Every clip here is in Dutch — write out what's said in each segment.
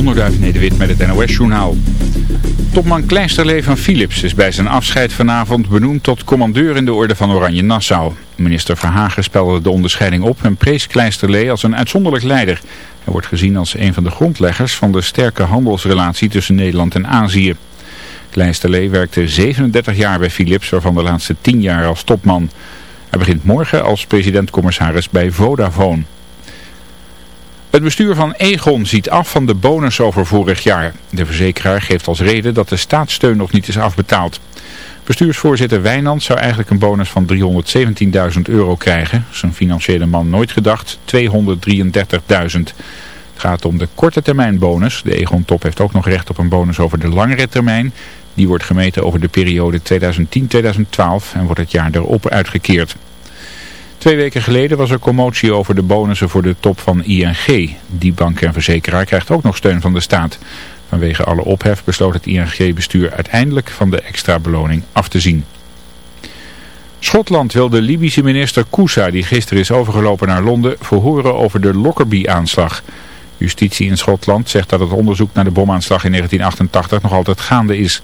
Onderduif Nederwit met het NOS-journaal. Topman Kleisterlee van Philips is bij zijn afscheid vanavond benoemd tot commandeur in de orde van Oranje Nassau. Minister Verhagen spelde de onderscheiding op en prees Kleisterlee als een uitzonderlijk leider. Hij wordt gezien als een van de grondleggers van de sterke handelsrelatie tussen Nederland en Azië. Kleisterlee werkte 37 jaar bij Philips, waarvan de laatste 10 jaar als topman. Hij begint morgen als president-commissaris bij Vodafone. Het bestuur van Egon ziet af van de bonus over vorig jaar. De verzekeraar geeft als reden dat de staatssteun nog niet is afbetaald. Bestuursvoorzitter Wijnand zou eigenlijk een bonus van 317.000 euro krijgen. Zijn financiële man nooit gedacht, 233.000. Het gaat om de korte termijn bonus. De Egon-top heeft ook nog recht op een bonus over de langere termijn. Die wordt gemeten over de periode 2010-2012 en wordt het jaar erop uitgekeerd. Twee weken geleden was er commotie over de bonussen voor de top van ING. Die bank en verzekeraar krijgt ook nog steun van de staat. Vanwege alle ophef besloot het ING-bestuur uiteindelijk van de extra beloning af te zien. Schotland wil de Libische minister Kousa, die gisteren is overgelopen naar Londen, verhoren over de Lockerbie-aanslag. Justitie in Schotland zegt dat het onderzoek naar de bomaanslag in 1988 nog altijd gaande is.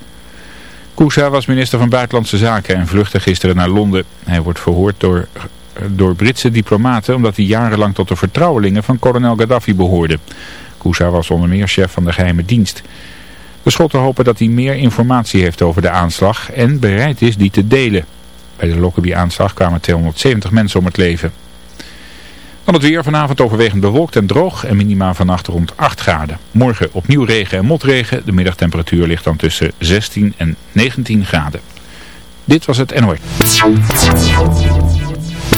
Kousa was minister van Buitenlandse Zaken en vluchtte gisteren naar Londen. Hij wordt verhoord door door Britse diplomaten omdat hij jarenlang tot de vertrouwelingen van kolonel Gaddafi behoorde. Kousa was onder meer chef van de geheime dienst. De Schotten hopen dat hij meer informatie heeft over de aanslag en bereid is die te delen. Bij de Lockerbie-aanslag kwamen 270 mensen om het leven. Dan het weer vanavond overwegend bewolkt en droog en minima vannacht rond 8 graden. Morgen opnieuw regen en motregen. De middagtemperatuur ligt dan tussen 16 en 19 graden. Dit was het NOS.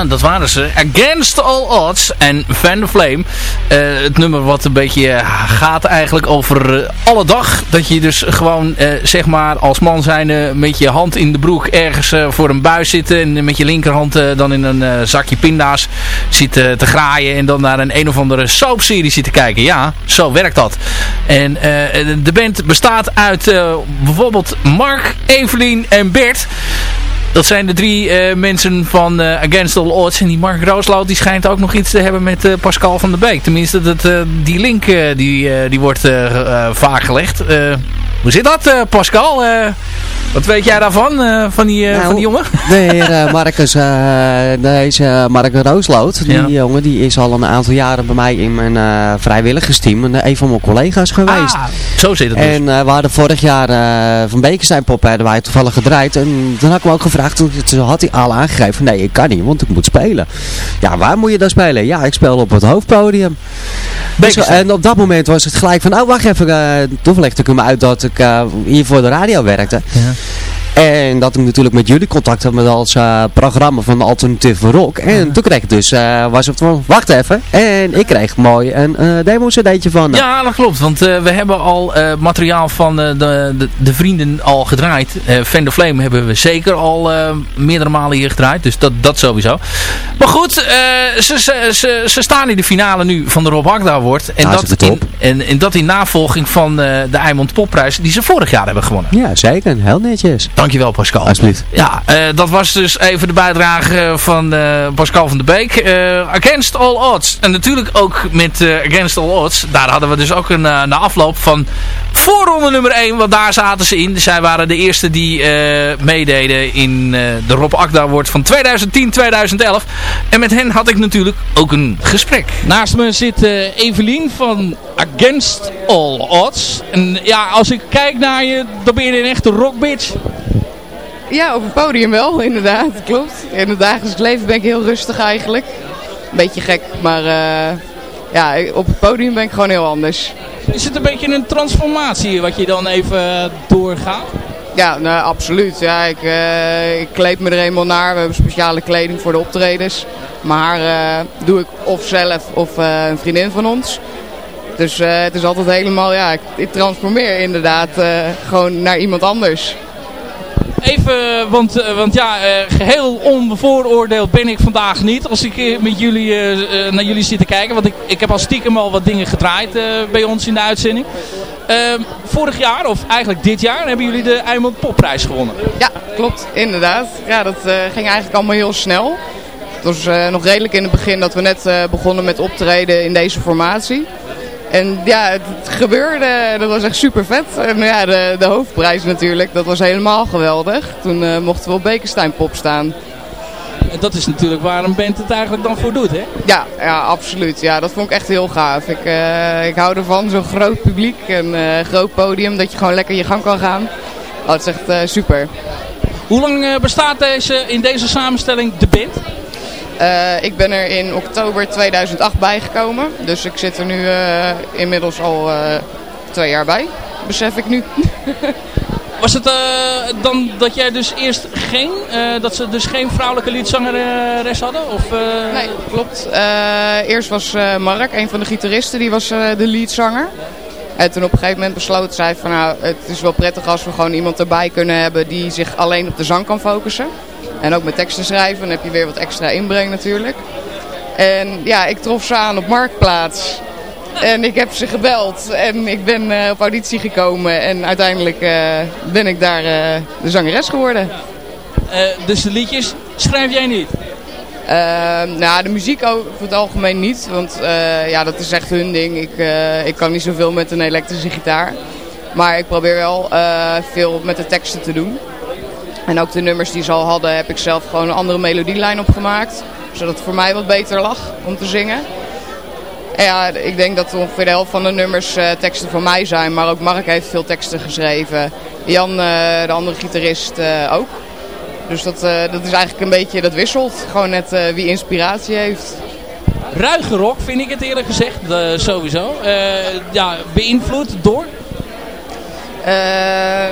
Ja, dat waren ze. Against All Odds en Van the Flame. het nummer wat een beetje gaat eigenlijk over alle dag. Dat je dus gewoon, zeg maar, als man zijnde met je hand in de broek ergens voor een buis zitten. En met je linkerhand dan in een zakje pinda's zitten te graaien. En dan naar een een of andere soapserie zitten kijken. Ja, zo werkt dat. En de band bestaat uit bijvoorbeeld Mark, Evelien en Bert. Dat zijn de drie uh, mensen van uh, Against All Odds. En die Mark Roosloot die schijnt ook nog iets te hebben met uh, Pascal van der Beek. Tenminste, dat, die link die, die wordt vaak gelegd. hoe zit dat Pascal? Wat weet jij daarvan, van, die, nou, van die jongen? De heer uh, Marcus, deze Mark Roosloot, die jongen, die is al een aantal jaren bij mij in mijn vrijwilligersteam een van mijn collega's geweest. Ah, zo zit het dus. En we hadden vorig jaar van Bekenstein Pop, hadden wij toevallig gedraaid. En toen had ik me ook gevraagd, toen had hij al aangegeven, nee ik kan niet, want ik moet spelen. Ja, waar moet je dan spelen? Ja, ik speel op het hoofdpodium. Dus, en op dat moment was het gelijk van, oh wacht even, toen legde ik me uit dat ik hier voor de radio werkte. Ja. En dat ik natuurlijk met jullie contact had met als uh, programma van Alternative Rock. En toen kreeg ik dus, uh, was het van, wacht even. En ik kreeg mooi een uh, demo cd'tje van. Ja, dat klopt. Want we hebben al materiaal van de, de, de, vrienden al gedraaid. Fan the Flame hebben we zeker al meerdere malen hier gedraaid. Dus dat, dat sowieso. Maar goed, ze, ze, ze, ze, staan in de finale nu van de Rob Agda Award. En, dat in, en, en dat in navolging van de Eimond Popprijs die ze vorig jaar hebben gewonnen. Ja, zeker. Heel netjes. Dankjewel Pascal. Alsjeblieft. Ja, uh, dat was dus even de bijdrage van uh, Pascal van der Beek. Uh, Against All Odds. En natuurlijk ook met Against All Odds. Daar hadden we dus ook een na afloop van voorronde nummer 1. Want daar zaten ze in. Zij waren de eerste die meededen in de Rob Akda Award van 2010-2011. En met hen had ik natuurlijk ook een gesprek. Naast me zit Evelien van Against All Odds. En ja, als ik kijk naar je, dan ben je een echte rockbitch. Ja, op het podium wel, inderdaad. Klopt. In het dagelijks leven ben ik heel rustig eigenlijk. Een beetje gek, maar uh, ja, op het podium ben ik gewoon heel anders. Is het een beetje een transformatie wat je dan even doorgaat? Ja, nou, absoluut. Ja, ik, uh, ik kleed me er eenmaal naar. We hebben speciale kleding voor de optredens. Maar uh, doe ik of zelf of een vriendin van ons. Dus het is altijd helemaal, ja, ik, ik transformeer inderdaad gewoon naar iemand anders. Even, want, eh, want ja, uh, geheel onbevooroordeeld ben ik vandaag niet. Als ik uh, met jullie, naar jullie zit te kijken. Want ik, ik heb al stiekem al wat dingen gedraaid bij ons in de uitzending. Ehm, vorig jaar, of eigenlijk dit jaar, hebben jullie de Eimond Popprijs gewonnen. Ja, klopt. Inderdaad. Ja, dat ging eigenlijk allemaal heel snel. Het was nog redelijk in het begin dat we net begonnen met optreden in deze formatie. En ja, het, gebeurde. Dat was echt super vet. En ja, de, de hoofdprijs natuurlijk. Dat was helemaal geweldig. Toen uh, mochten we op Bekenstein Pop staan. En dat is natuurlijk waar een band het eigenlijk dan voor doet, hè? Ja, ja absoluut. Ja, dat vond ik echt heel gaaf. Ik, uh, ik hou ervan, zo'n groot publiek en uh, groot podium, dat je gewoon lekker je gang kan gaan. Oh, dat is echt super. Hoe lang bestaat deze, in deze samenstelling de band? Uh, ik ben er in oktober 2008 bijgekomen. Dus ik zit er nu uh, inmiddels al uh, twee jaar bij. Besef ik nu. Was het dan dat jij dus eerst geen, dat ze dus geen vrouwelijke liedzangeres hadden? Of, Nee, klopt. eerst was Mark, een van de gitaristen, die was de leadzanger. En toen op een gegeven moment besloot zij van nou, het is wel prettig als we gewoon iemand erbij kunnen hebben die zich alleen op de zang kan focussen. En ook met teksten schrijven, dan heb je weer wat extra inbreng natuurlijk. En ja, ik trof ze aan op Marktplaats. En ik heb ze gebeld en ik ben uh, op auditie gekomen en uiteindelijk uh, ben ik daar uh, de zangeres geworden. dus de liedjes schrijf jij niet? nou, de muziek over het algemeen niet, want ja, dat is echt hun ding. Ik, ik kan niet zoveel met een elektrische gitaar. Maar ik probeer wel veel met de teksten te doen. En ook de nummers die ze al hadden heb ik zelf gewoon een andere melodielijn opgemaakt. Zodat het voor mij wat beter lag om te zingen. En ja, ik denk dat ongeveer de helft van de nummers uh, teksten van mij zijn. Maar ook Mark heeft veel teksten geschreven. Jan, uh, de andere gitarist, uh, ook. Dus dat, dat is eigenlijk een beetje, dat wisselt. Gewoon net wie inspiratie heeft. Ruige rock vind ik het eerlijk gezegd, sowieso. ja, beïnvloed door?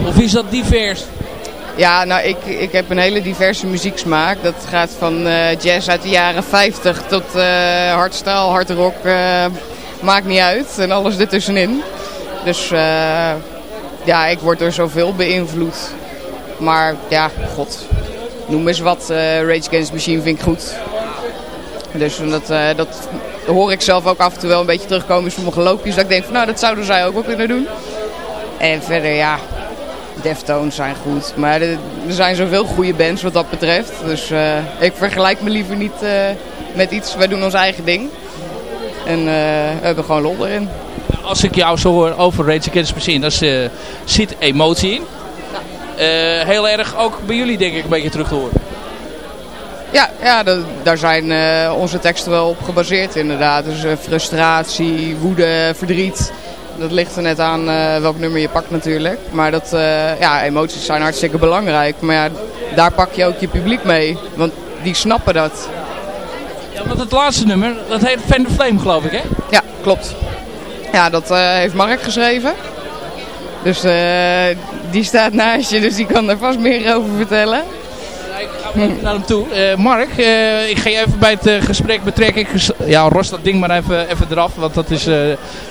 of is dat divers? Ja, nou, ik, ik heb een hele diverse muzieksmaak. Dat gaat van uh, jazz uit de jaren 50 tot uh, hardstyle, hardrock. Uh, maakt niet uit. En alles ertussenin. Dus ja, ik word door zoveel beïnvloed. Maar ja, god. Noem eens wat. Rage Against Machine vind ik goed. Dus dat, dat hoor ik zelf ook af en toe wel een beetje terugkomen in sommige loopjes. Dat ik denk van nou, dat zouden zij ook wel kunnen doen. En verder ja, Deftones zijn goed. Maar er, zijn zoveel goede bands wat dat betreft. Dus uh, ik vergelijk me liever niet uh, met iets. Wij doen ons eigen ding. En uh, we hebben gewoon lol erin. Als ik jou zo hoor over Rage Against the Machine, daar zit emotie in. Ja. heel erg ook bij jullie denk ik een beetje terug te horen. Ja, ja dat, daar zijn onze teksten wel op gebaseerd inderdaad. Dus frustratie, woede, verdriet dat ligt er net aan uh, welk nummer je pakt natuurlijk. Maar dat, uh, ja, emoties zijn hartstikke belangrijk. Maar ja, daar pak je ook je publiek mee. Want die snappen dat. Ja, want het laatste nummer, dat heet Fan the Flame geloof ik hè? Ja, klopt. Ja, dat uh, heeft Mark geschreven. Dus die staat naast je, dus die kan er vast meer over vertellen naar hem toe. Uh, Mark, uh, ik ga je even bij het uh, gesprek betrekken. Ik, ja, rost dat ding maar even, even eraf, want dat is,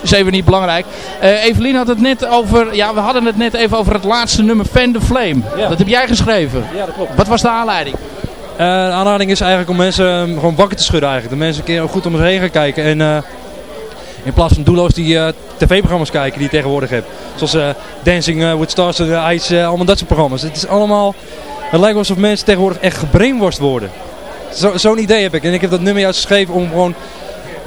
is even niet belangrijk. Evelien had het net over, ja, we hadden het net even over het laatste nummer, Fan the Flame. Ja. Dat heb jij geschreven. Ja, dat klopt. Wat was de aanleiding? de aanleiding is eigenlijk om mensen gewoon wakker te schudden eigenlijk. De mensen een keer goed om zich heen gaan kijken. En in plaats van doelloos die tv-programma's kijken die je tegenwoordig hebt. Zoals Dancing with Stars, Ice, allemaal dat soort programma's. Het is allemaal het lijkt alsof mensen tegenwoordig echt gebrainworst worden. Zo'n idee heb ik. En ik heb dat nummer juist geschreven om gewoon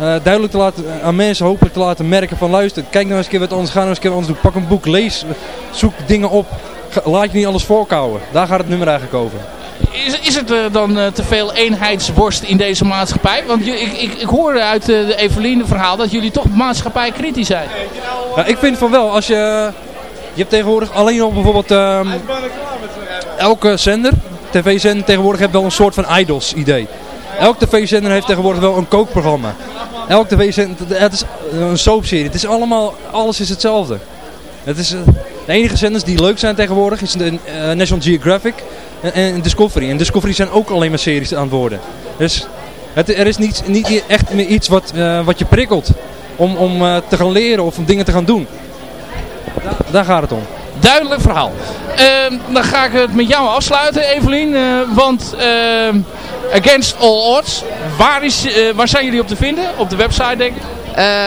uh, duidelijk te laten, aan mensen hopelijk te laten merken van luister, kijk nou eens een keer wat anders, ga nou eens een keer wat anders doen. Pak een boek, lees, zoek dingen op. Laat je niet alles voorkouwen. Daar gaat het nummer eigenlijk over. Is, is het uh, dan uh, te veel eenheidsworst in deze maatschappij? Want je, ik, ik, ik hoorde uit de Eveline verhaal dat jullie toch maatschappij kritisch zijn. Ja, ik vind van wel. Als je, je hebt tegenwoordig alleen nog bijvoorbeeld... Um, elke zender, tv-zender tegenwoordig heeft wel een soort van idols idee. Elke tv-zender heeft tegenwoordig wel een kookprogramma. Elke tv-zender, het is een soapserie. Het is allemaal, alles is hetzelfde. Het is, eh, de enige zenders die leuk zijn tegenwoordig is de uh, National Geographic en, Discovery. En Discovery zijn ook alleen maar series aan het worden. Dus het, er is niet, niet echt meer iets wat, uh, wat je prikkelt om, om te gaan leren of om dingen te gaan doen. Daar gaat het om duidelijk verhaal. Uh, dan ga ik het met jou afsluiten, Evelien. Uh, want uh, Against All Odds, waar, is, eh, waar zijn jullie op te vinden? Op de website, denk ik?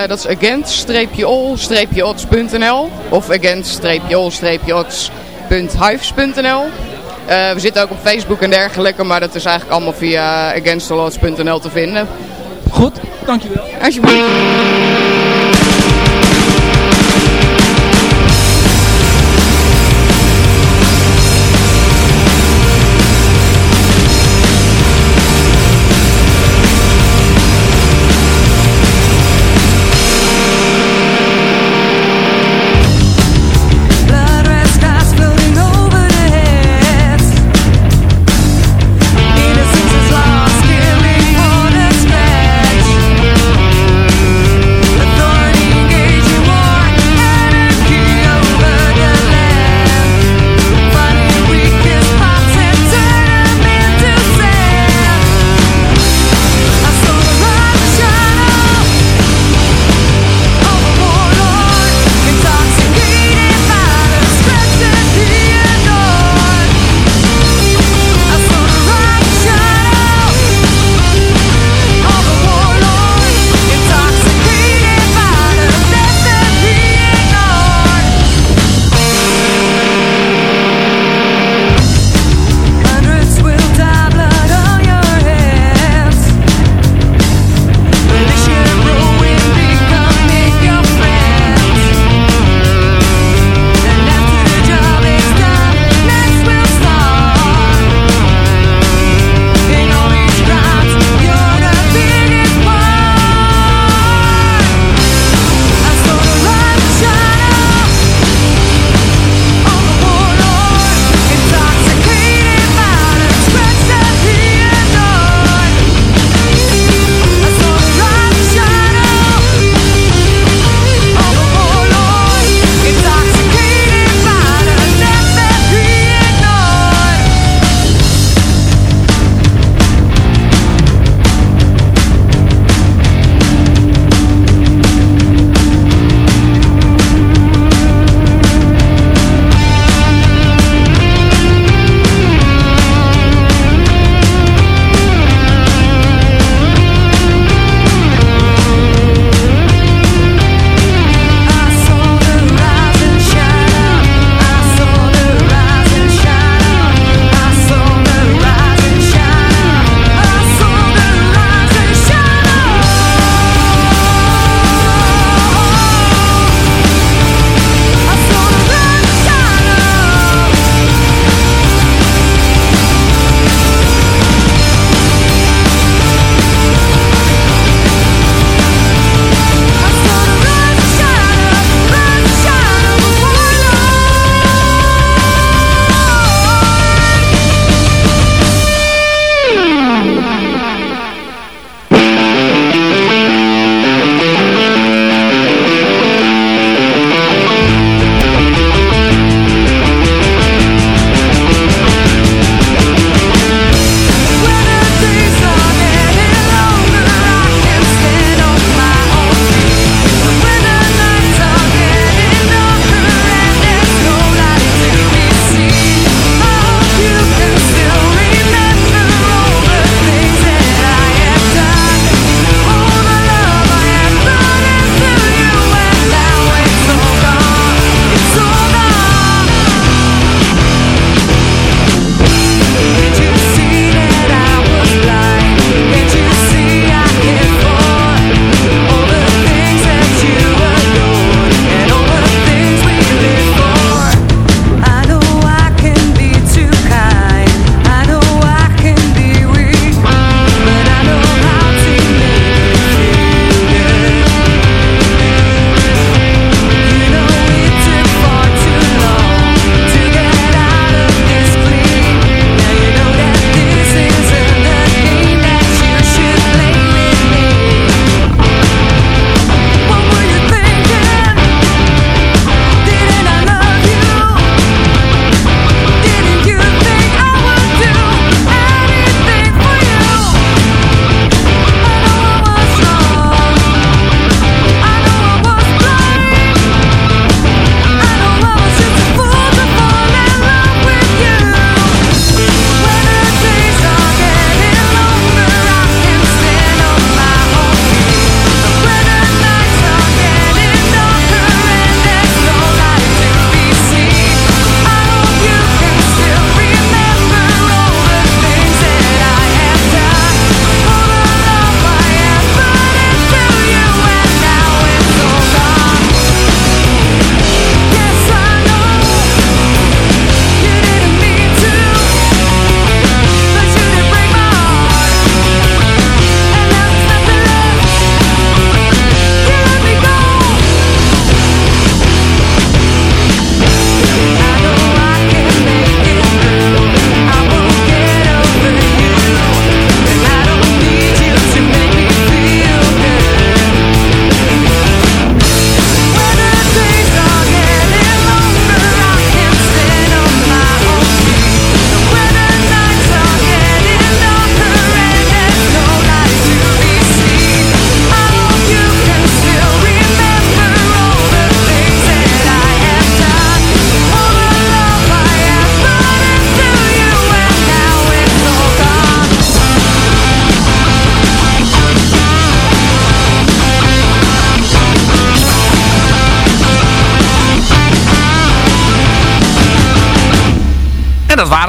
dat is against-all-odds.nl of against-all-odds.hives.nl We zitten ook op Facebook en dergelijke, maar dat is eigenlijk allemaal via againstallodds.nl te vinden. Goed, dankjewel. Alsjeblieft.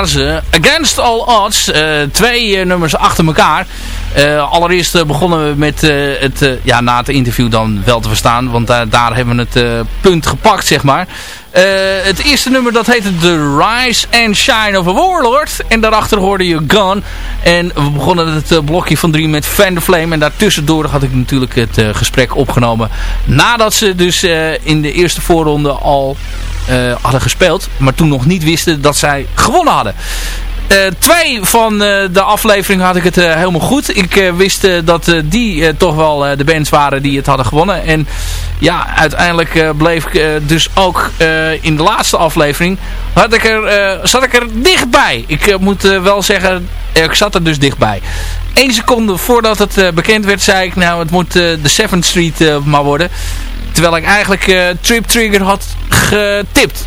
Ze. Against All Odds. twee nummers achter elkaar. allereerst begonnen we met het, ja na het interview dan wel te verstaan. Want daar hebben we het punt gepakt zeg maar. het eerste nummer dat heette The Rise and Shine of a Warlord. En daarachter hoorde je Gun. En we begonnen het blokje van drie met Fan the Flame. En daartussendoor had ik natuurlijk het gesprek opgenomen. Nadat ze dus in de eerste voorronde al hadden gespeeld. Maar toen nog niet wisten dat zij gewonnen hadden. Uh, twee van uh, de afleveringen had ik het helemaal goed. Ik wist dat die toch wel de bands waren die het hadden gewonnen. En ja, uiteindelijk bleef ik dus ook in de laatste aflevering... Had ik er, zat ik er dichtbij. Ik moet wel zeggen, ik zat er dus dichtbij. Eén seconde voordat het bekend werd zei ik... Nou, het moet de 7th Street maar worden. Terwijl ik eigenlijk Trip Trigger had getipt.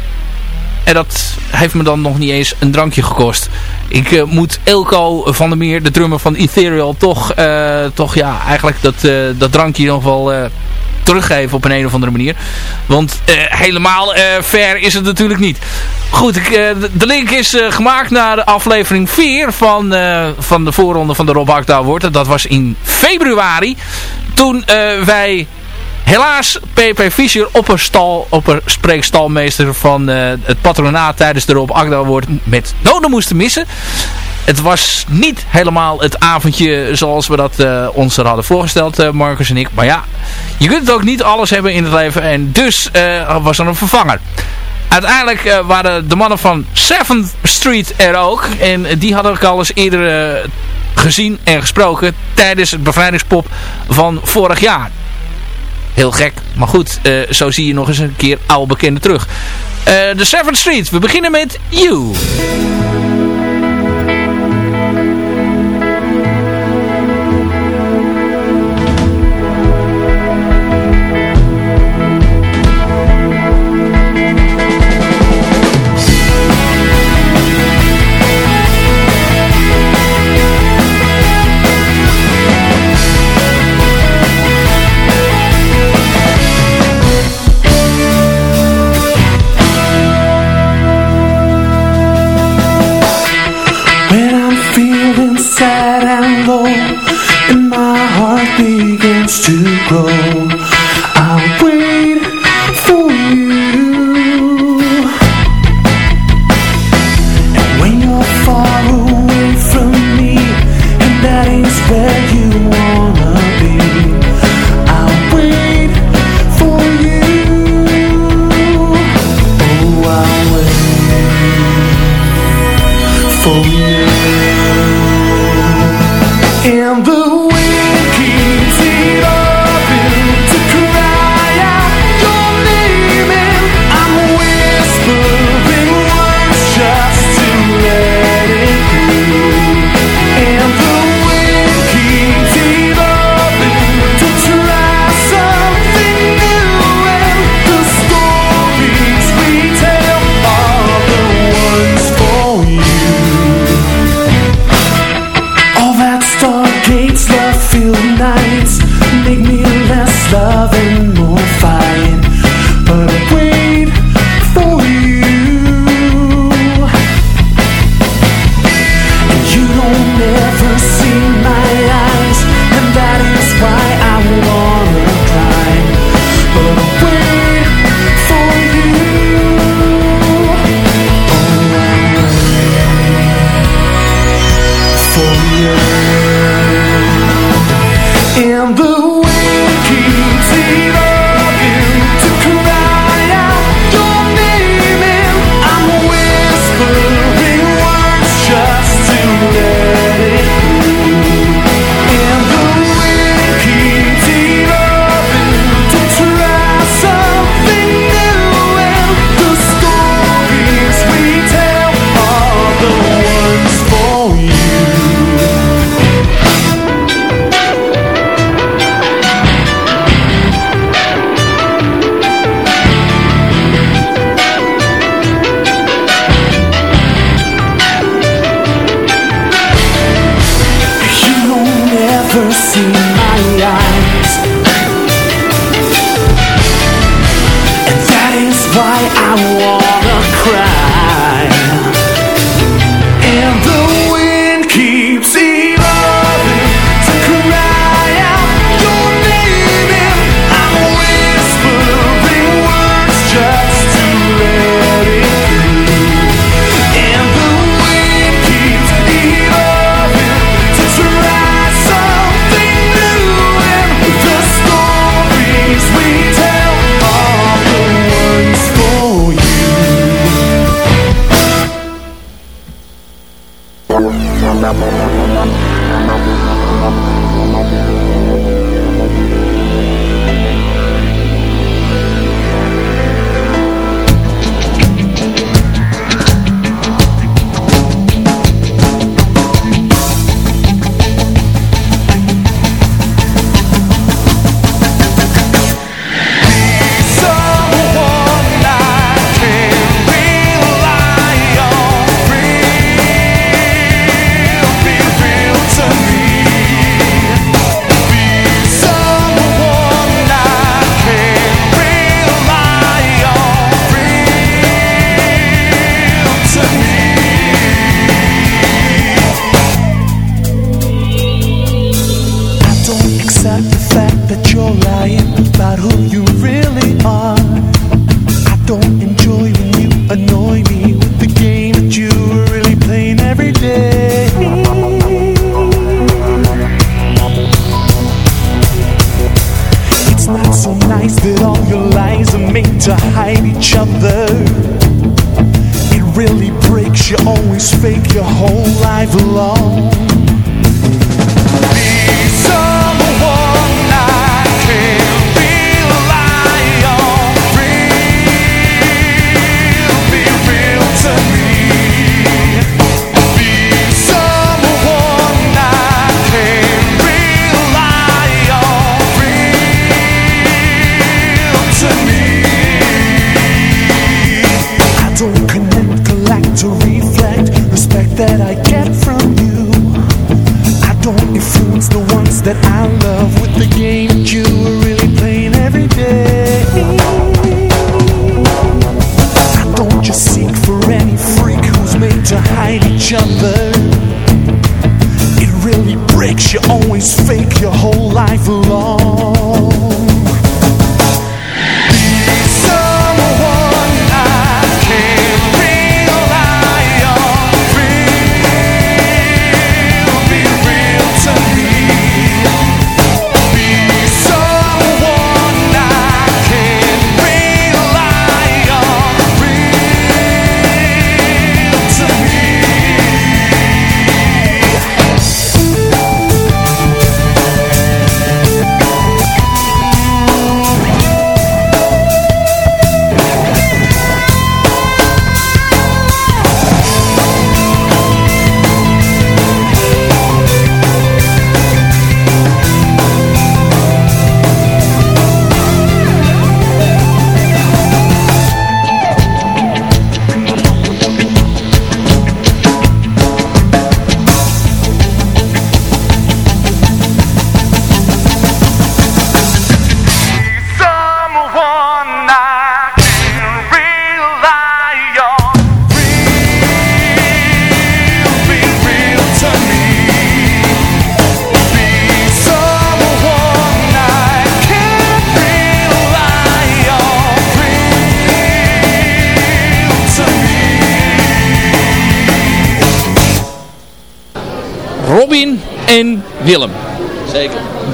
En dat heeft me dan nog niet eens een drankje gekost. Ik uh, moet Elko van der Meer, de drummer van Ethereal, toch, uh, toch ja, eigenlijk dat, uh, dat drankje nog wel teruggeven op een, een of andere manier. Want helemaal fair is het natuurlijk niet. Goed, ik, de link is gemaakt naar aflevering 4 van, van de voorronde van de Rob Award. Dat was in februari. Toen wij Helaas, PP Fischer, opperstal, spreekstalmeester van uh, het patronaat tijdens de Rob Agda wordt met noden moesten missen. Het was niet helemaal het avondje zoals we dat uh, ons er hadden voorgesteld, uh, Marcus en ik. Maar ja, je kunt ook niet alles hebben in het leven en dus was er een vervanger. Uiteindelijk waren de mannen van 7th Street er ook. En die hadden ik al eens eerder gezien en gesproken tijdens het bevrijdingspop van vorig jaar. Heel gek. Maar goed, uh, zo zie je nog eens een keer oude bekenden terug. Uh, de Seventh Street. We beginnen met You.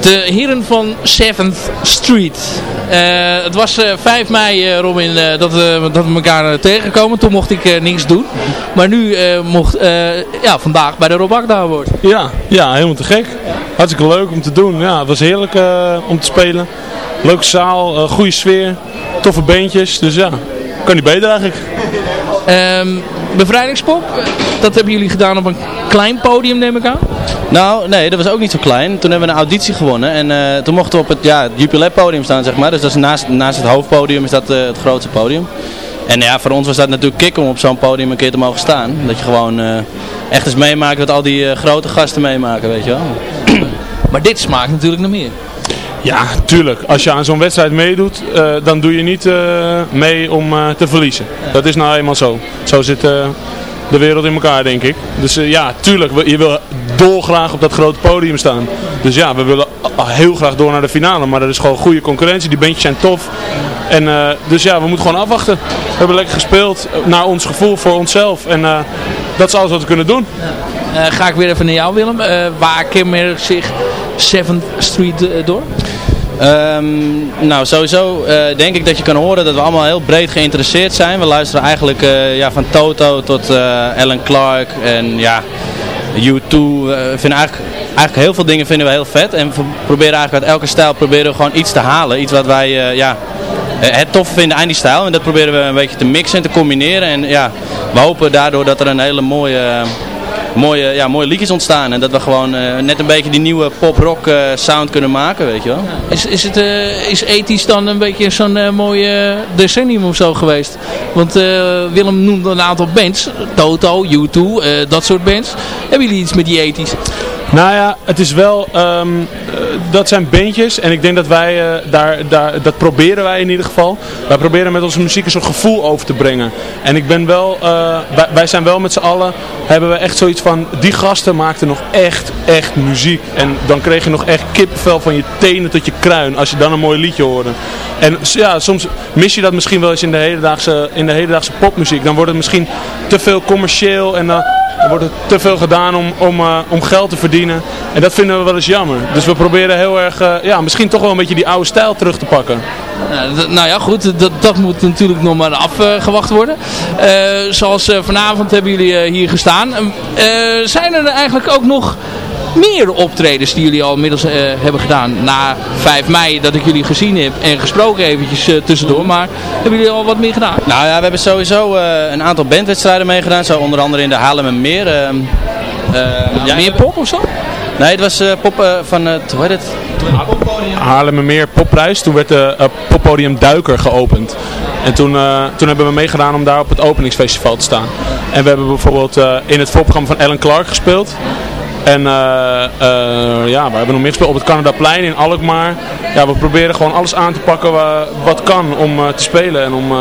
De heren van 7th Street. Eh, het was eh, 5 mei, eh, Robin, dat, we dat we elkaar tegenkomen. Toen mocht ik niks doen. Maar nu mocht, ja, vandaag bij de Rob Akda wordt. Ja, ja, helemaal te gek. Hartstikke leuk om te doen. Ja, het was heerlijk om te spelen. Leuke zaal, goede sfeer, toffe beentjes. Dus ja, kan niet beter eigenlijk. Ehm, bevrijdingspop, dat hebben jullie gedaan op een klein podium, neem ik aan. Nou, nee, dat was ook niet zo klein. Toen hebben we een auditie gewonnen en eh, toen mochten we op het, ja, het Jupiler podium staan, zeg maar. Dus dat is naast, naast het hoofdpodium is dat eh, het grootste podium. En ja, voor ons was dat natuurlijk kick om op zo'n podium een keer te mogen staan. Dat je gewoon eh, echt eens meemaakt wat al die eh, grote gasten meemaken, weet je wel. Maar dit smaakt natuurlijk naar meer. Ja, tuurlijk. Als je aan zo'n wedstrijd meedoet, eh, dan doe je niet eh, mee om eh, te verliezen. Dat is nou eenmaal zo. Zo zit eh, de wereld in elkaar, denk ik. Dus eh, ja, tuurlijk. Je wil dolgraag op dat grote podium staan. Dus ja, we willen heel graag door naar de finale. Maar er is gewoon goede concurrentie. Die bandjes zijn tof. En, eh, dus ja, we moeten gewoon afwachten. We hebben lekker gespeeld. eh, Naar ons gevoel, voor onszelf. En dat is alles wat we kunnen doen. Ga ik weer even naar jou, Willem. Waar kenmerkt zich 7th Street door? Ehm, nou, sowieso eh, denk ik dat je kan horen dat we allemaal heel breed geïnteresseerd zijn. We luisteren eigenlijk eh, ja, van Toto tot eh, Alan Clark en ja, U2. We vinden eigenlijk, eigenlijk heel veel dingen vinden we heel vet. En we proberen eigenlijk uit elke stijl proberen we gewoon iets te halen. Iets wat wij ja, het tof vinden aan die stijl. En dat proberen we een beetje te mixen en te combineren. En ja, we hopen daardoor dat er een hele mooie... mooie, ja, mooie liedjes ontstaan. En dat we gewoon eh, net een beetje die nieuwe pop-rock eh, sound kunnen maken, weet je wel. Is, is het eh, is ethisch dan een beetje zo'n mooie decennium of zo geweest? Want Willem noemde een aantal bands. Toto, U2, eh, dat soort bands. Hebben jullie iets met die ethisch? Nou ja, het is wel, ehm, eh, dat zijn bandjes en ik denk dat wij eh, daar, daar, dat proberen wij in ieder geval. Wij proberen met onze muziek een gevoel over te brengen. En ik ben wel, eh, wij, zijn wel met z'n allen, hebben we echt zoiets van, die gasten maakten nog echt, echt muziek. En dan kreeg je nog echt kippenvel van je tenen tot je kruin als je dan een mooi liedje hoorde. En ja, soms mis je dat misschien wel eens in de hedendaagse, in de hedendaagse popmuziek. Dan wordt het misschien te veel commercieel en dan... Er wordt te veel gedaan om, om, uh, om geld te verdienen. En dat vinden we wel eens jammer. Dus we proberen heel erg, uh, ja, misschien toch wel een beetje die oude stijl terug te pakken. Nou, nou ja, goed. Dat, dat moet natuurlijk nog maar afgewacht worden. Uh, zoals vanavond hebben jullie hier gestaan. zijn er eigenlijk ook nog meer optredens die jullie al inmiddels uh, hebben gedaan. Na 5 mei dat ik jullie gezien heb en gesproken eventjes uh, tussendoor. Maar hebben jullie al wat meer gedaan? Nou ja, we hebben sowieso uh, een aantal bandwedstrijden meegedaan. Zo onder andere in de Haarlemmermeer. Uh, ja, meer pop of zo? Nee, het was pop van het, hoe heet het? Haarlemmermeer Popprijs. Toen werd de poppodium Duiker geopend. En toen, toen hebben we meegedaan om daar op het openingsfestival te staan. En we hebben bijvoorbeeld in het voorprogramma van Ellen Clark gespeeld. En uh, uh, ja, we hebben nog meer gespeeld op het Canadaplein in Alkmaar. Ja, we proberen gewoon alles aan te pakken wat kan om uh, te spelen en om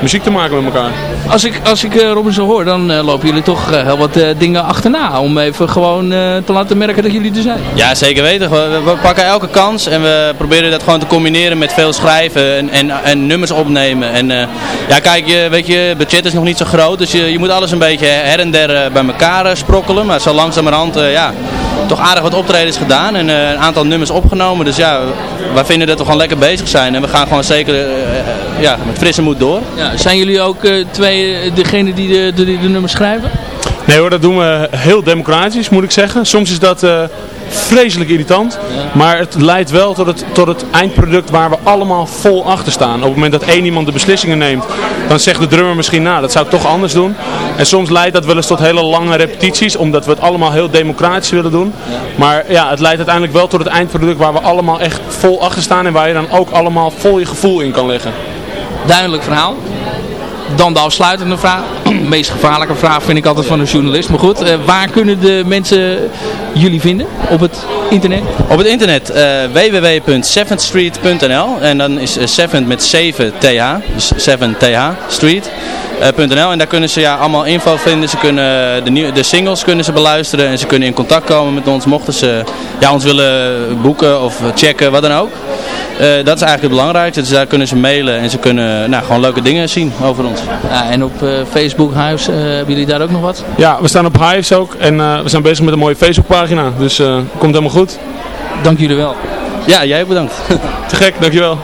muziek te maken met elkaar. Als ik, als ik Robin zo hoor, dan lopen jullie toch heel wat dingen achterna. Om even gewoon te laten merken dat jullie er zijn. Ja, zeker weten. We, we, pakken elke kans en we proberen dat gewoon te combineren met veel schrijven en, en, en nummers opnemen. En ja, kijk, je, weet je, het budget is nog niet zo groot. Dus je, je moet alles een beetje her en der bij elkaar sprokkelen. Maar zo langzamerhand ja, toch aardig wat optredens gedaan en een aantal nummers opgenomen. Dus ja, wij vinden dat we gewoon lekker bezig zijn en we gaan gewoon zeker uh, ja, met frisse moed door. Ja, zijn jullie ook uh, twee degene die de, de, de, nummers schrijven? Nee hoor, dat doen we heel democratisch moet ik zeggen. Soms is dat uh, vreselijk irritant. Maar het leidt wel tot het, tot het eindproduct waar we allemaal vol achter staan. Op het moment dat één iemand de beslissingen neemt, dan zegt de drummer misschien, nou dat zou ik toch anders doen. En soms leidt dat wel eens tot hele lange repetities, omdat we het allemaal heel democratisch willen doen. Maar ja, het leidt uiteindelijk wel tot het eindproduct waar we allemaal echt vol achter staan. En waar je dan ook allemaal vol je gevoel in kan leggen. Duidelijk verhaal. Dan de afsluitende vraag. De meest gevaarlijke vraag vind ik altijd van een journalist. Maar goed, uh, waar kunnen de mensen jullie vinden op het internet? Op het internet uh, www.7thstreet.nl En dan is uh, 7 met 7 th, dus 7 th, street. Uh, en daar kunnen ze ja, allemaal info vinden. Ze kunnen de, de singles kunnen ze beluisteren en ze kunnen in contact komen met ons mochten ze ja, ons willen boeken of checken, wat dan ook. Uh, dat is eigenlijk het belangrijkste. Dus daar kunnen ze mailen en ze kunnen nou, gewoon leuke dingen zien over ons. Ja, en op uh, Facebook Hives, uh, hebben jullie daar ook nog wat? Ja, we staan op Hives ook en we zijn bezig met een mooie Facebookpagina. Dus komt helemaal goed. Dank jullie wel. Ja, jij bedankt. Te gek, dankjewel.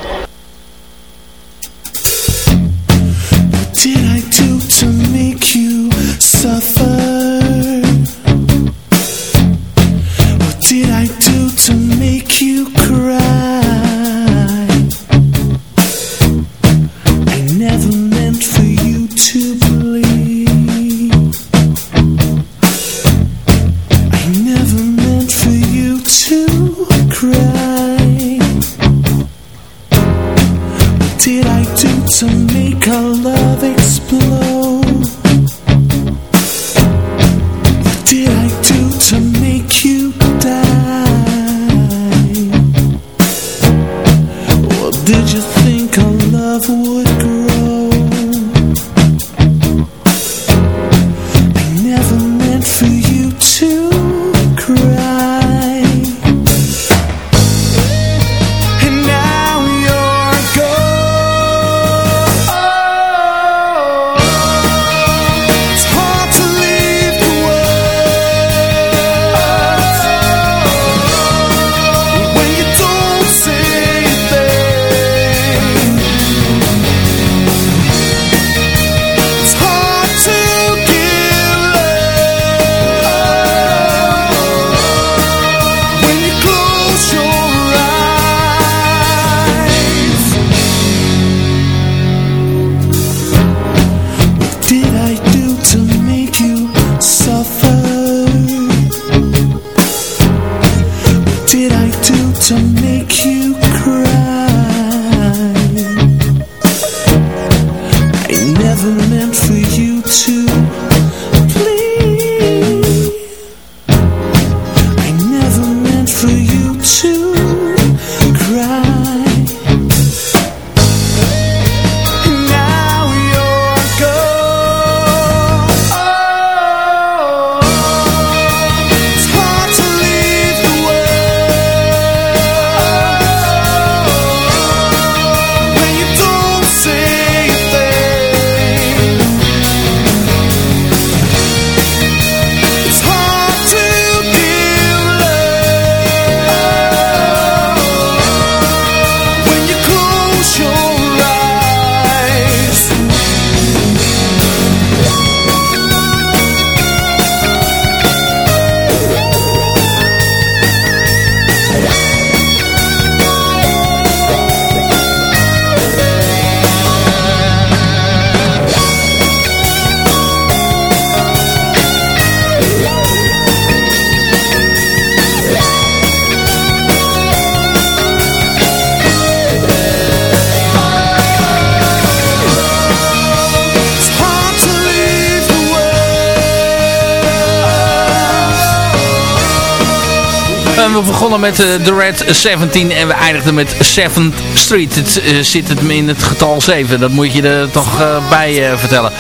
Met uh, The Red 17 en we eindigden met 7th Street. Het uh, zit het in het getal 7, dat moet je er toch uh, bij vertellen.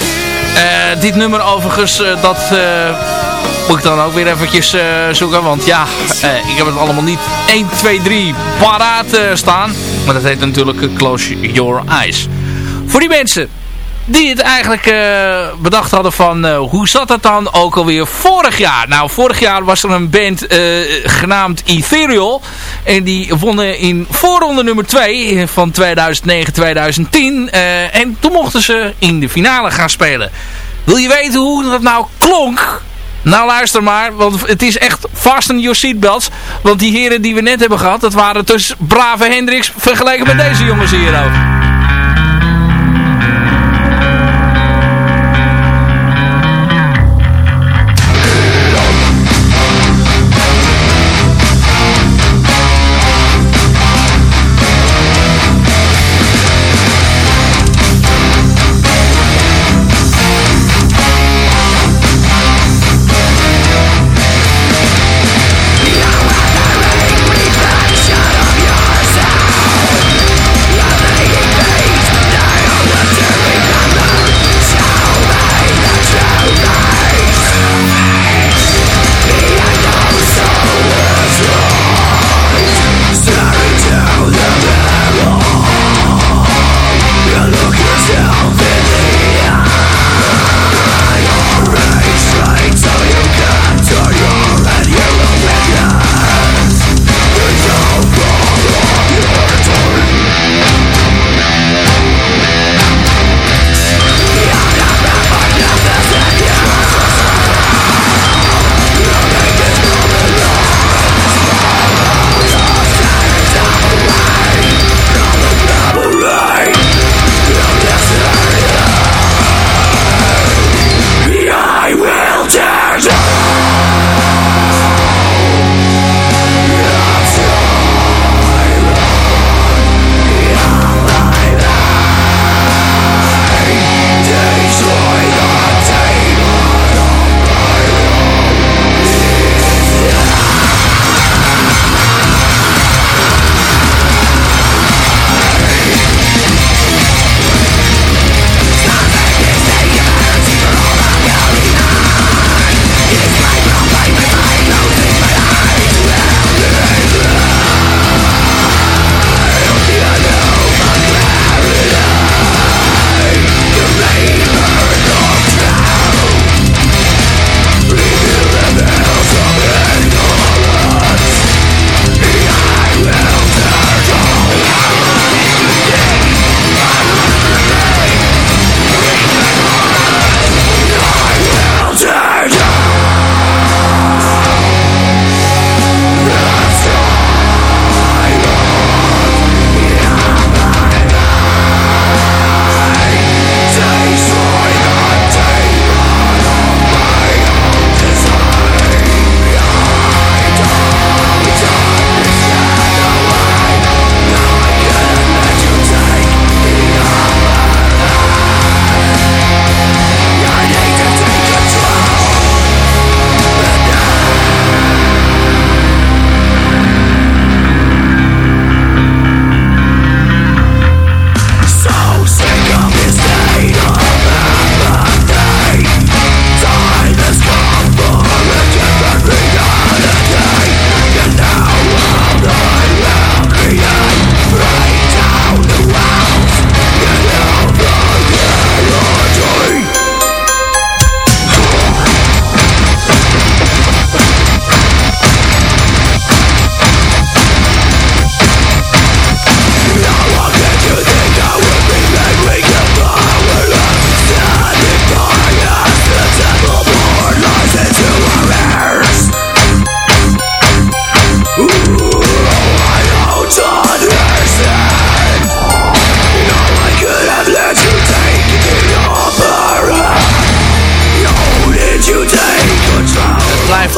dit nummer overigens, dat moet ik dan ook weer eventjes zoeken. Want ja, ik heb het allemaal niet 1, 2, 3 paraat staan. Maar dat heet natuurlijk Close Your Eyes. Voor die mensen die het eigenlijk uh, bedacht hadden van uh, hoe zat dat dan ook alweer vorig jaar. Nou, vorig jaar was er een band uh, genaamd Ethereal. En die wonnen in voorronde nummer 2 van 2009-2010. en toen mochten ze in de finale gaan spelen. Wil je weten hoe dat nou klonk? Nou luister maar, want het is echt fasten your seatbelts. Want die heren die we net hebben gehad, dat waren dus brave Hendrix vergeleken met deze jongens hier ook.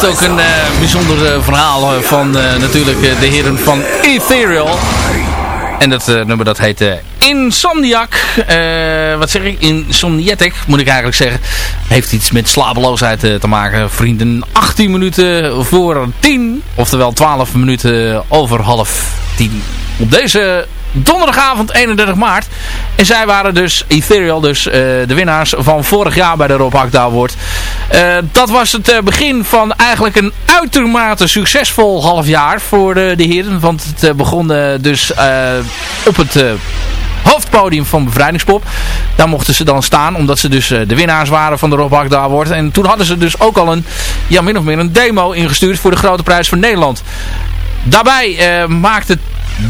Heeft ook een bijzonder verhaal van natuurlijk de heren van Ethereal. En dat nummer dat heet Insomniac. wat zeg ik? Insomniatic moet ik eigenlijk zeggen. Heeft iets met slapeloosheid te maken. Vrienden, 18 minuten voor 10. Oftewel 12 minuten over half 10. Op deze donderdagavond 31 maart. En zij waren dus Ethereal, dus uh, de winnaars van vorig jaar bij de Rob Akda Award. Uh, dat was het uh, begin van eigenlijk een uitermate succesvol half jaar voor de, heren. Want het begon dus op het hoofdpodium van Bevrijdingspop. Daar mochten ze dan staan, omdat ze dus de winnaars waren van de Rob Akda Award. En toen hadden ze dus ook al een, ja min of meer een demo ingestuurd voor de Grote Prijs van Nederland. Daarbij maakte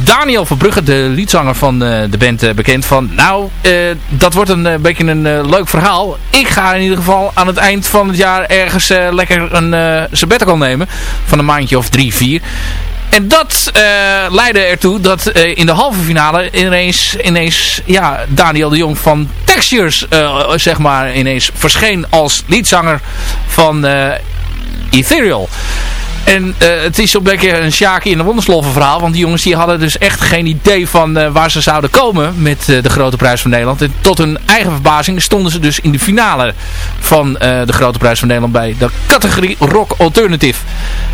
Daniel Verbrugge, de liedzanger van uh, de band, uh, bekend van... Nou, uh, dat wordt een beetje een leuk verhaal. Ik ga in ieder geval aan het eind van het jaar ergens lekker een sabbatical nemen. Van een maandje of drie, vier. En dat leidde ertoe dat in de halve finale ineens, ineens ja, Daniel de Jong van Textures zeg maar ineens verscheen als liedzanger van Ethereal. En uh, het is een beetje een Sjaakje in de Wondersloffen verhaal. Want die jongens die hadden dus echt geen idee van uh, waar ze zouden komen met uh, de Grote Prijs van Nederland. En tot hun eigen verbazing stonden ze dus in de finale van de Grote Prijs van Nederland bij de categorie Rock Alternative.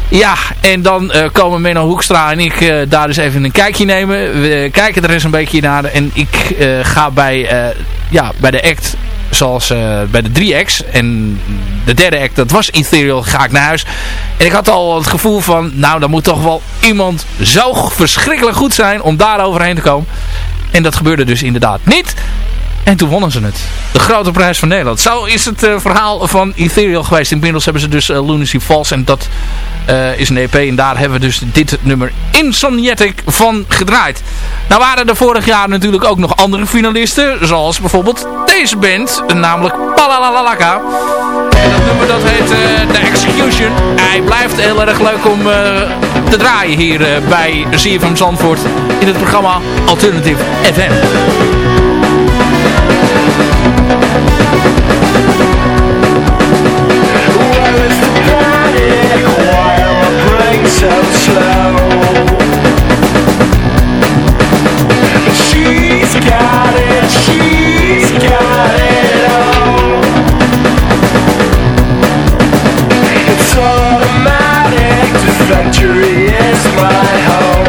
Ja, en dan komen Menno Hoekstra en ik daar dus even een kijkje nemen. We kijken er eens een beetje naar en ik ga bij, ja, bij de act zoals uh, bij de 3X. En de derde act, dat was Ethereal, ga ik naar huis. En ik had al het gevoel van, nou, dan moet toch wel iemand zo verschrikkelijk goed zijn om daar overheen te komen. En dat gebeurde dus inderdaad niet. En toen wonnen ze het. De grote prijs van Nederland. Zo is het uh, verhaal van Ethereal geweest. Inmiddels hebben ze dus uh, Lunacy Falls. En dat uh, is een EP. En daar hebben we dus dit nummer Insomniatic van gedraaid. Nou waren er vorig jaar natuurlijk ook nog andere finalisten. Zoals bijvoorbeeld deze band. Namelijk Palalalaka. En dat nummer dat heet The Execution. Hij blijft heel erg leuk om te draaien hier bij CFM Zandvoort. In het programma Alternative FM. Factory is my home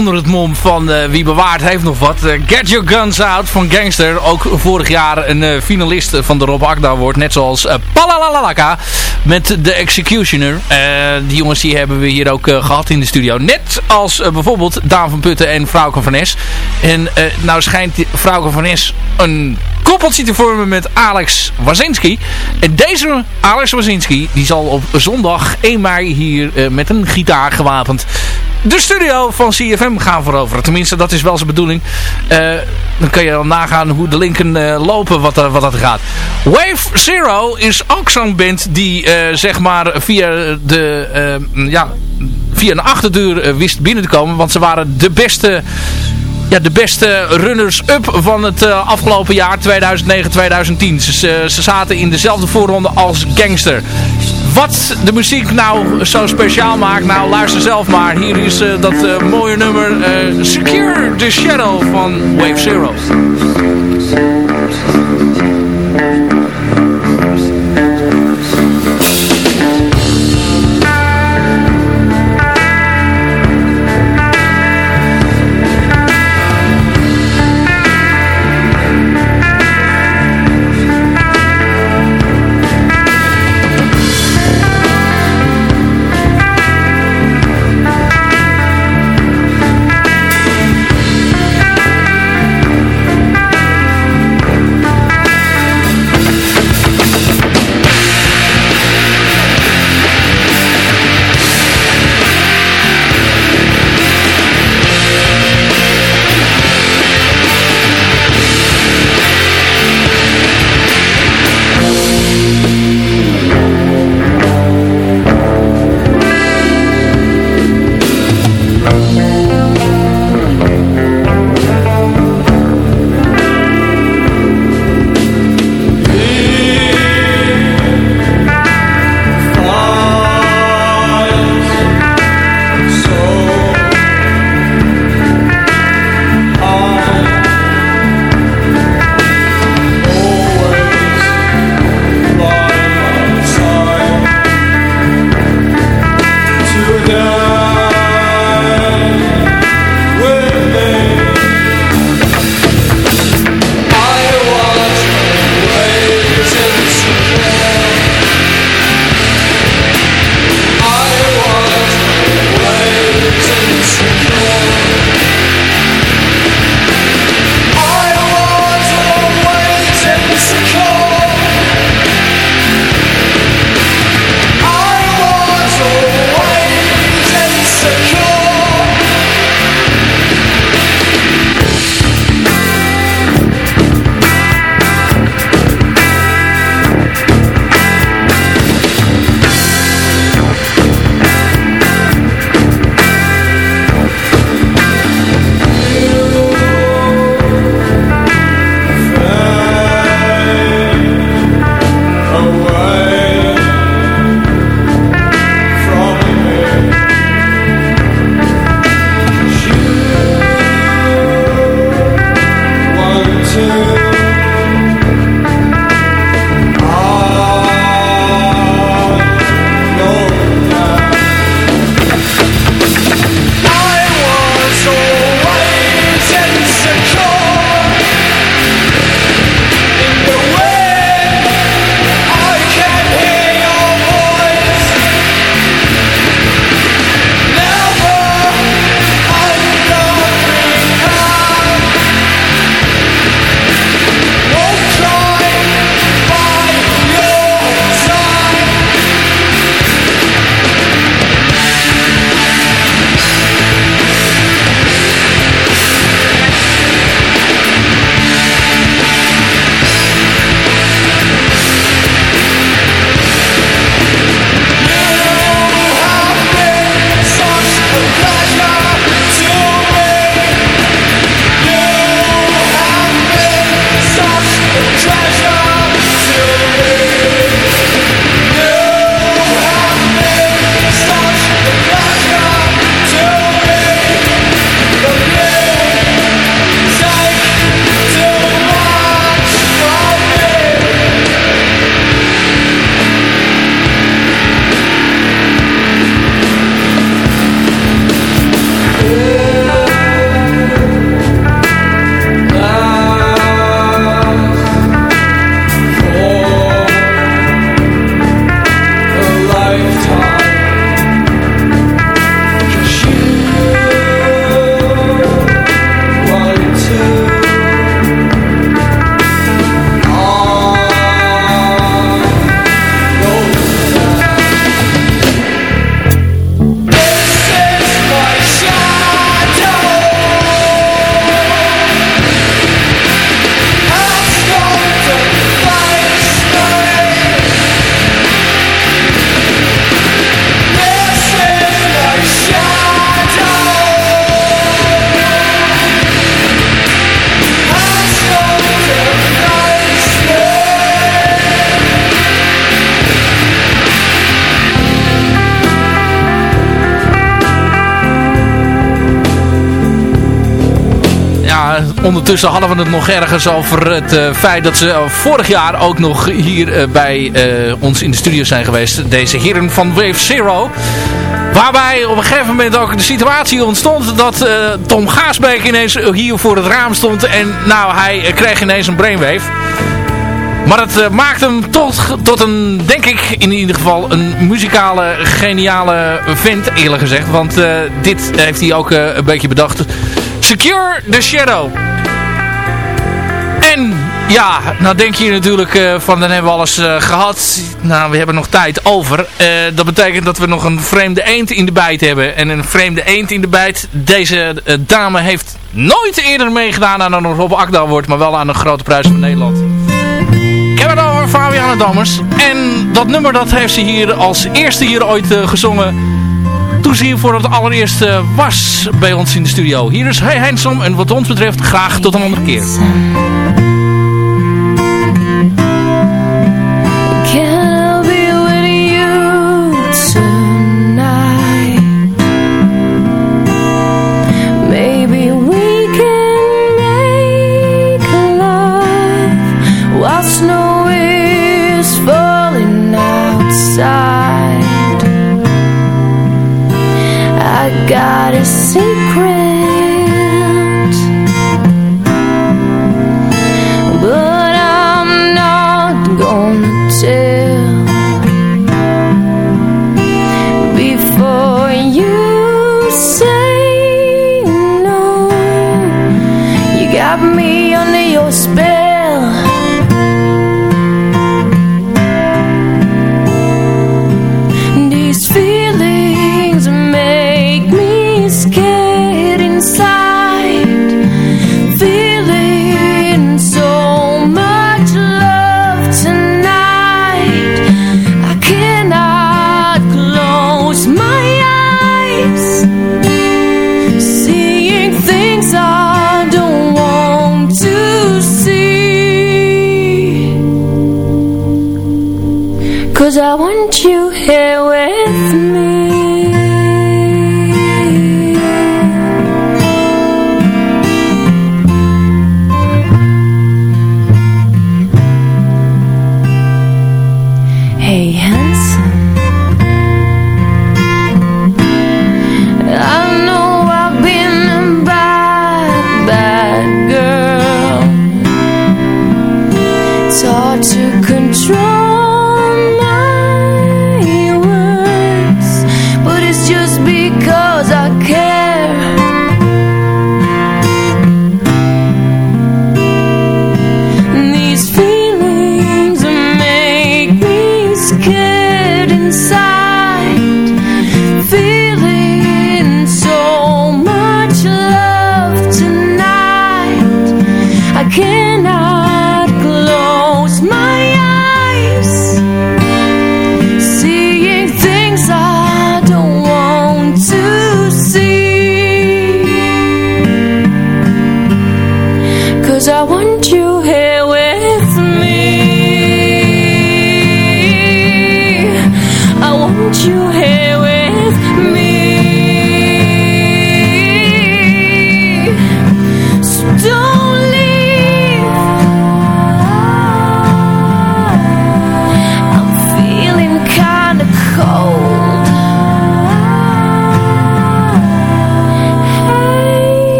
onder het mom van wie bewaard heeft nog wat. Get Your Guns Out van Gangster. Ook vorig jaar een finalist van de Rob Agda wordt. Net zoals Palalalaka met The Executioner. die jongens die hebben we hier ook gehad in de studio. Net als bijvoorbeeld Daan van Putten en Frauke van Nes. En nou schijnt Frauke van Nes een koppeltje te vormen met Alex Wazinski. En deze Alex Wazinski die zal op zondag 1 mei hier uh, met een gitaar gewapend de studio van CFM gaan veroveren. Tenminste, dat is wel zijn bedoeling. Uh, dan kun je dan nagaan hoe de linken uh, lopen wat, wat dat gaat. Wave Zero is ook zo'n band die zeg maar via de, ja, via een achterdeur wist binnen te komen. Want ze waren de beste ja, de beste runners-up van het uh, afgelopen jaar 2009-2010. Ze, ze, zaten in dezelfde voorronde als Gangster. Wat de muziek nou zo speciaal maakt, nou luister zelf maar. Hier is uh, dat uh, mooie nummer Secure the Shadow van Wave Zero. Ondertussen hadden we het nog ergens over het feit dat ze vorig jaar ook nog hier bij ons in de studio zijn geweest. Deze heren van Wave Zero. Waarbij op een gegeven moment ook de situatie ontstond dat Tom Gaasbeek ineens hier voor het raam stond. En nou, hij kreeg ineens een brainwave. Maar het maakt hem tot, tot een, denk ik in ieder geval, een muzikale, geniale vent eerlijk gezegd. Want dit heeft hij ook een beetje bedacht. Secure the Shadow. Ja, nou denk je natuurlijk van dan hebben we alles gehad. Nou, we hebben nog tijd over. dat betekent dat we nog een vreemde eend in de bijt hebben. En een vreemde eend in de bijt. Deze dame heeft nooit eerder meegedaan aan een Rob Akda wordt, maar wel aan een grote prijs van Nederland. Ik heb het over Fabiana Dammers. En dat nummer dat heeft ze hier als eerste hier ooit gezongen. Toen ze voor het allereerste was bij ons in de studio. Hier is Hey Handsome en wat ons betreft graag tot een andere keer.